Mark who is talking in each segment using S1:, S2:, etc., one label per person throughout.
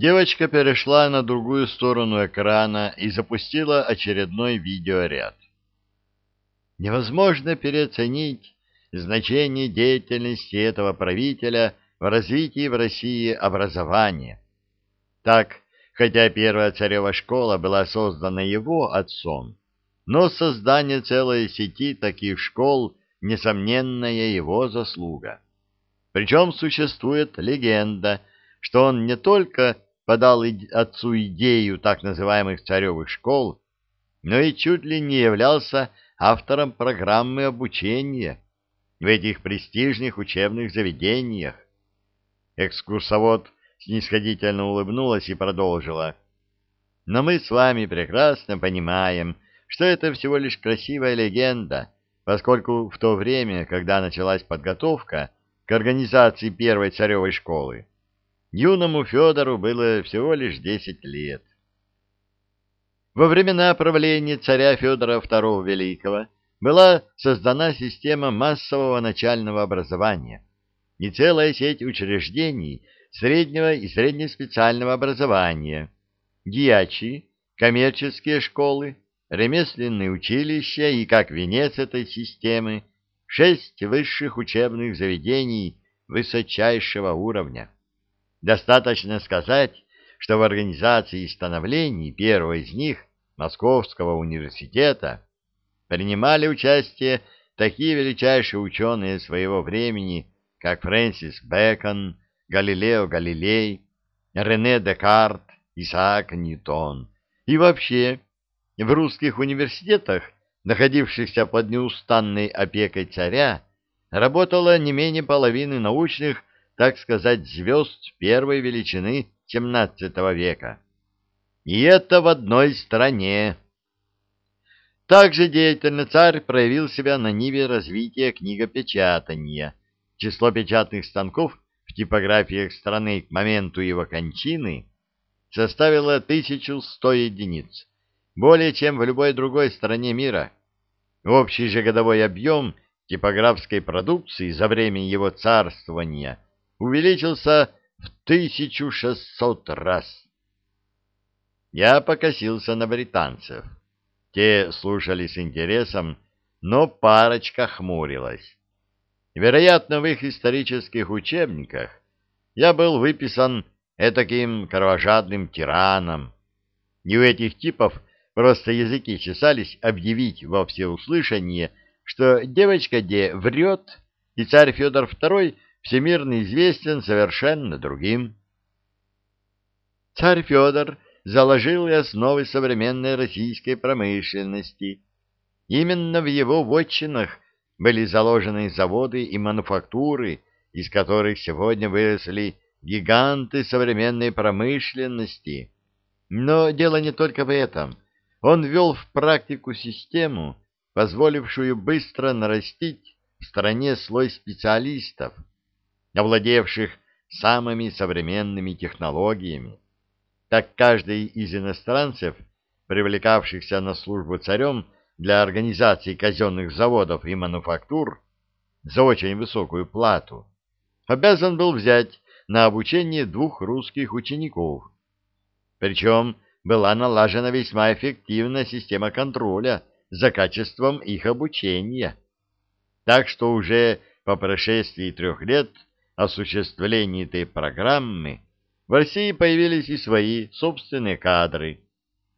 S1: Девочка перешла на другую сторону экрана и запустила очередной видеоряд. Невозможно переоценить значение деятельности этого правителя в развитии в России образования. Так, хотя первая царева школа была создана его отцом, но создание целой сети таких школ – несомненная его заслуга. Причем существует легенда, что он не только подал отцу идею так называемых царевых школ, но и чуть ли не являлся автором программы обучения в этих престижных учебных заведениях. Экскурсовод снисходительно улыбнулась и продолжила. Но мы с вами прекрасно понимаем, что это всего лишь красивая легенда, поскольку в то время, когда началась подготовка к организации первой царевой школы, юному Федору было всего лишь десять лет. Во времена правления царя Федора II Великого была создана система массового начального образования и целая сеть учреждений среднего и среднеспециального образования, дьячьи, коммерческие школы, ремесленные училища и, как венец этой системы, шесть высших учебных заведений высочайшего уровня. Достаточно сказать, что в организации и становлении первого из них, Московского университета, принимали участие такие величайшие ученые своего времени, как Фрэнсис Бэкон, Галилео Галилей, Рене Декарт, Исаак Ньютон. И вообще, в русских университетах, находившихся под неустанной опекой царя, работало не менее половины научных, так сказать, звезд первой величины XVII века. И это в одной стране. Также деятельно царь проявил себя на ниве развития книгопечатания. Число печатных станков в типографиях страны к моменту его кончины составило 1100 единиц, более чем в любой другой стране мира. Общий же годовой объем типографской продукции за время его царствования увеличился в 1600 раз. Я покосился на британцев. Те слушали с интересом, но парочка хмурилась. Вероятно, в их исторических учебниках я был выписан этаким кровожадным тираном. И у этих типов просто языки чесались объявить во всеуслышание, что девочка Де врет, и царь Федор II всемирно известен совершенно другим. Царь Федор заложил и основы современной российской промышленности. Именно в его вотчинах были заложены заводы и мануфактуры, из которых сегодня выросли гиганты современной промышленности. Но дело не только в этом. Он ввел в практику систему, позволившую быстро нарастить в стране слой специалистов, овладевших самыми современными технологиями. Так каждый из иностранцев, привлекавшихся на службу царем для организации казенных заводов и мануфактур за очень высокую плату, обязан был взять на обучение двух русских учеников. Причем была налажена весьма эффективная система контроля за качеством их обучения. Так что уже по прошествии трех лет осуществления этой программы в России появились и свои собственные кадры,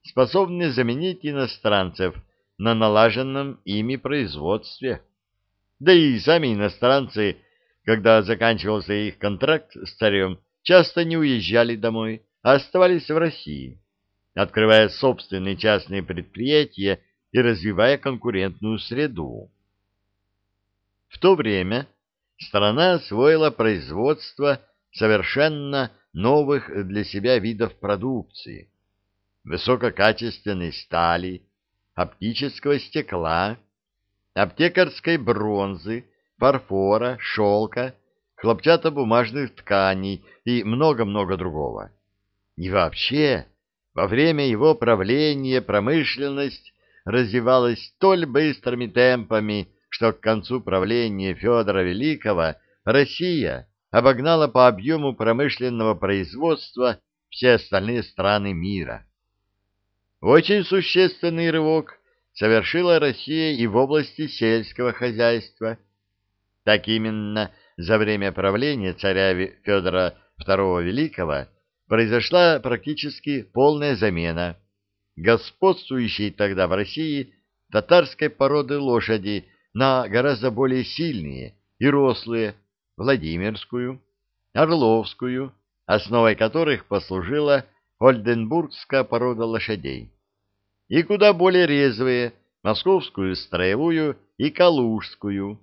S1: способные заменить иностранцев на налаженном ими производстве. Да и сами иностранцы, когда заканчивался их контракт с царем, часто не уезжали домой, а оставались в России, открывая собственные частные предприятия и развивая конкурентную среду. В то время страна освоила производство совершенно новых для себя видов продукции, высококачественной стали, оптического стекла, аптекарской бронзы, фарфора, шелка, хлопчатобумажных тканей и много-много другого. И вообще, во время его правления промышленность развивалась столь быстрыми темпами, что к концу правления Федора Великого Россия обогнала по объему промышленного производства все остальные страны мира. Очень существенный рывок совершила Россия и в области сельского хозяйства. Так именно за время правления царя Федора II Великого произошла практически полная замена господствующей тогда в России татарской породы лошади на гораздо более сильные и рослые Владимирскую, Орловскую, основой которых послужила Ольденбургская порода лошадей, и куда более резвые Московскую строевую и Калужскую,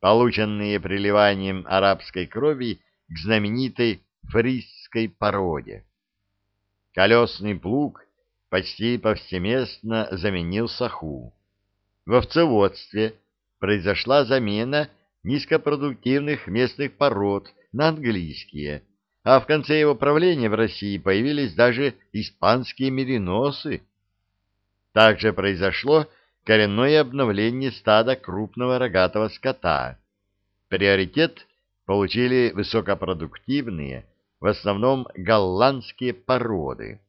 S1: полученные приливанием арабской крови к знаменитой фрисской породе. Колесный плуг почти повсеместно заменил саху. В овцеводстве произошла замена низкопродуктивных местных пород на английские, а в конце его правления в России появились даже испанские мериносы. Также произошло коренное обновление стада крупного рогатого скота. Приоритет получили высокопродуктивные, в основном голландские породы,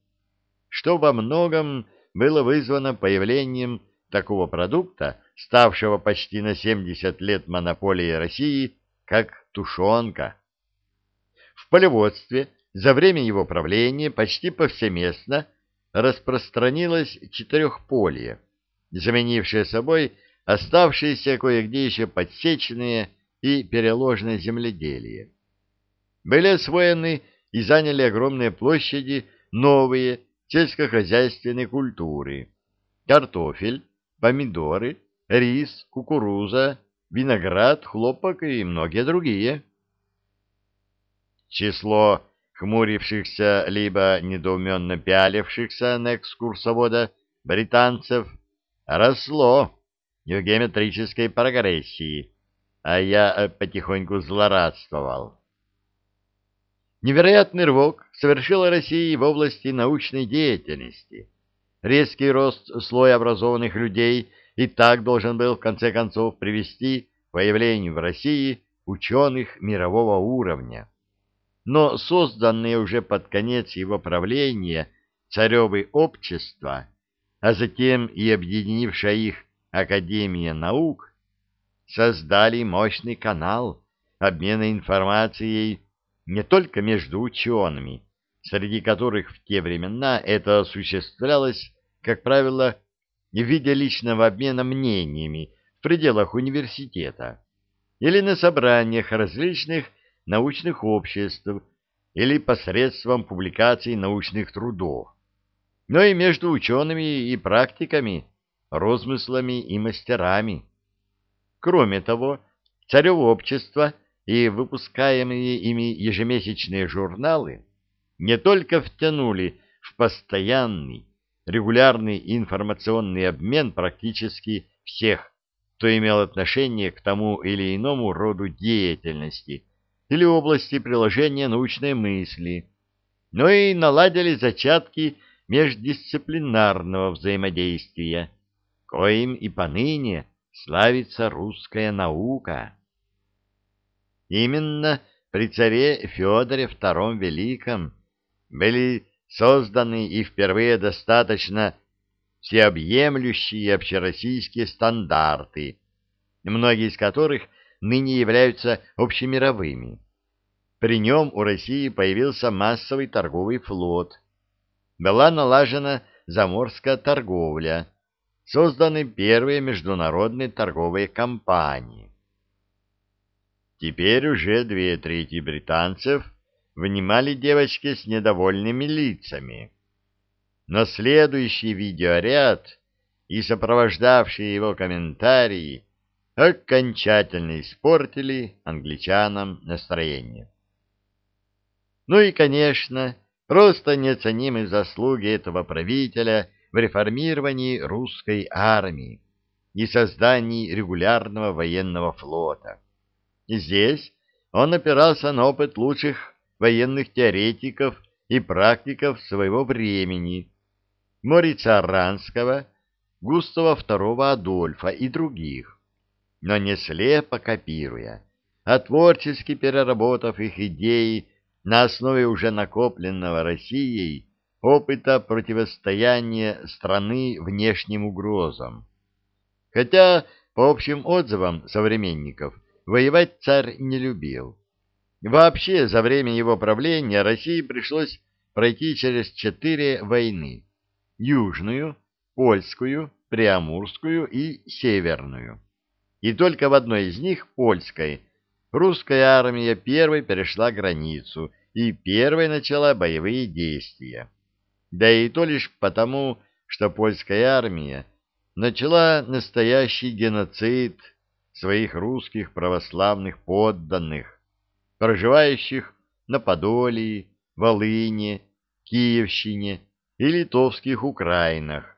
S1: что во многом было вызвано появлением такого продукта, ставшего почти на 70 лет монополией России, как тушенка. В полеводстве за время его правления почти повсеместно распространилось четырехполье, заменившее собой оставшиеся кое-где еще подсеченные и переложенное земледелие. Были освоены и заняли огромные площади новые сельскохозяйственные культуры – картофель, помидоры, рис, кукуруза, виноград, хлопок и многие другие. Число хмурившихся либо недоуменно пялившихся на экскурсовода британцев росло в геометрической прогрессии, а я э, потихоньку злорадствовал. Невероятный рывок совершила Россия в области научной деятельности. Резкий рост слоя образованных людей и так должен был в конце концов привести к появлению в России ученых мирового уровня. Но созданные уже под конец его правления царевы общества, а затем и объединившая их Академия наук, создали мощный канал обмена информацией не только между учеными, среди которых в те времена это осуществлялось, как правило, в виде личного обмена мнениями в пределах университета или на собраниях различных научных обществ или посредством публикаций научных трудов, но и между учеными и практиками, розмыслами и мастерами. Кроме того, царево общество и выпускаемые ими ежемесячные журналы не только втянули в постоянный, регулярный информационный обмен практически всех, кто имел отношение к тому или иному роду деятельности или области приложения научной мысли, но и наладили зачатки междисциплинарного взаимодействия, коим и поныне славится русская наука. Именно при царе Федоре II Великом были созданы и впервые достаточно всеобъемлющие общероссийские стандарты, многие из которых ныне являются общемировыми. При нем у России появился массовый торговый флот, была налажена заморская торговля, созданы первые международные торговые компании. Теперь уже две трети британцев внимали девочке с недовольными лицами. Но следующий видеоряд и сопровождавшие его комментарии окончательно испортили англичанам настроение. Ну и, конечно, просто неоценимы заслуги этого правителя в реформировании русской армии и создании регулярного военного флота. Здесь он опирался на опыт лучших военных теоретиков и практиков своего времени, Морица Аранского, Густава II Адольфа и других, но не слепо копируя, а творчески переработав их идеи на основе уже накопленного Россией опыта противостояния страны внешним угрозам. Хотя, по общим отзывам современников, воевать царь не любил. Вообще, за время его правления России пришлось пройти через четыре войны. Южную, Польскую, Приамурскую и Северную. И только в одной из них, Польской, русская армия первой перешла границу и первой начала боевые действия. Да и то лишь потому, что польская армия начала настоящий геноцид своих русских православных подданных, проживающих на Подолии, Волыне, Киевщине и литовских Украинах,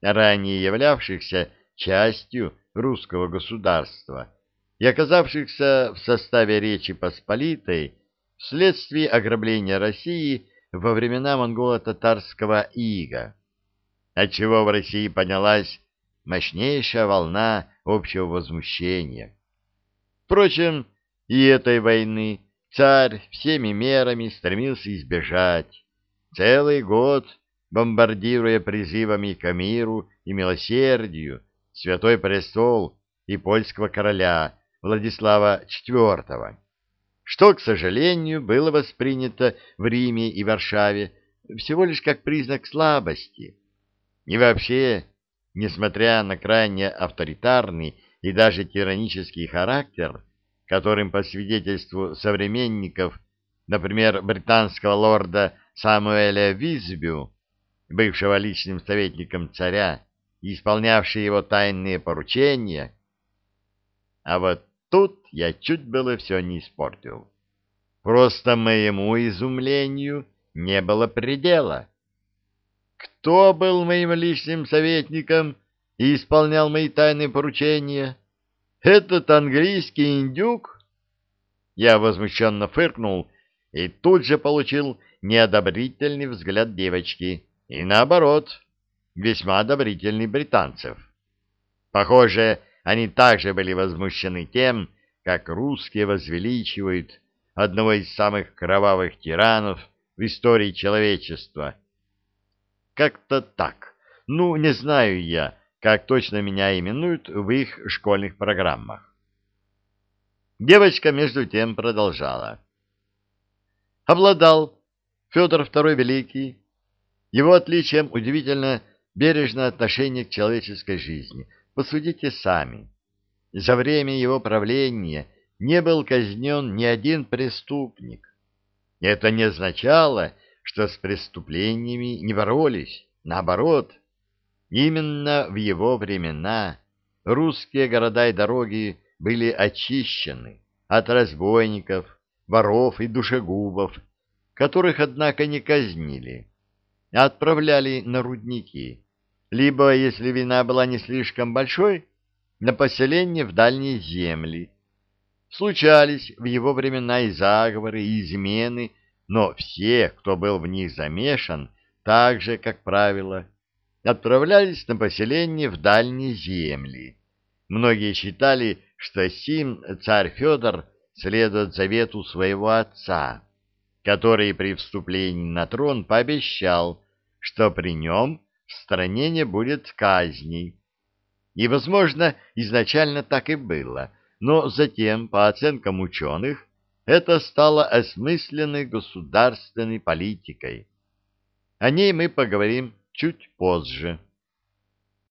S1: ранее являвшихся частью русского государства и оказавшихся в составе Речи Посполитой вследствие ограбления России во времена монголо-татарского ига, отчего в России поднялась мощнейшая волна общего возмущения. Впрочем, и этой войны царь всеми мерами стремился избежать, целый год бомбардируя призывами к миру и милосердию Святой Престол и польского короля Владислава IV, что, к сожалению, было воспринято в Риме и Варшаве всего лишь как признак слабости. И вообще, несмотря на крайне авторитарный и даже тиранический характер, которым по свидетельству современников, например, британского лорда Самуэля Визбю, бывшего личным советником царя, исполнявший его тайные поручения. А вот тут я чуть было все не испортил. Просто моему изумлению не было предела. Кто был моим личным советником и исполнял мои тайные поручения? Этот английский индюк? Я возмущенно фыркнул и тут же получил неодобрительный взгляд девочки. И наоборот, весьма одобрительный британцев. Похоже, они также были возмущены тем, как русские возвеличивают одного из самых кровавых тиранов в истории человечества. Как-то так. Ну, не знаю я, как точно меня именуют в их школьных программах. Девочка между тем продолжала. Обладал Федор II Великий. Его отличием удивительно бережное отношение к человеческой жизни. Посудите сами. За время его правления не был казнен ни один преступник. Это не означало, что с преступлениями не боролись. Наоборот, именно в его времена русские города и дороги были очищены от разбойников, воров и душегубов, которых, однако, не казнили, а отправляли на рудники, либо, если вина была не слишком большой, на поселение в дальние земли. Случались в его времена и заговоры, и измены, но все, кто был в них замешан, так же, как правило, отправлялись на поселение в дальние земли. Многие считали, что сим царь Федор следует завету своего отца, который при вступлении на трон пообещал, что при нем в стране не будет казней. И, возможно, изначально так и было, но затем, по оценкам ученых, это стало осмысленной государственной политикой. О ней мы поговорим чуть позже.